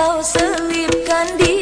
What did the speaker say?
kau selipkan di